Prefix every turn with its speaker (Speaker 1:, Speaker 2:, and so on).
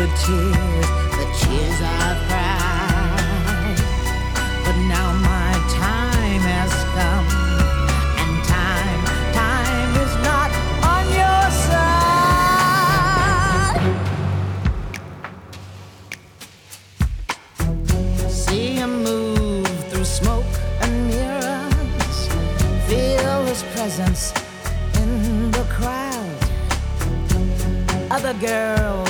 Speaker 1: The tears, the tears I've cried. But now my time has come, and time, time is not on your side. See him move through smoke and mirrors, feel his presence in the crowd. Other girls,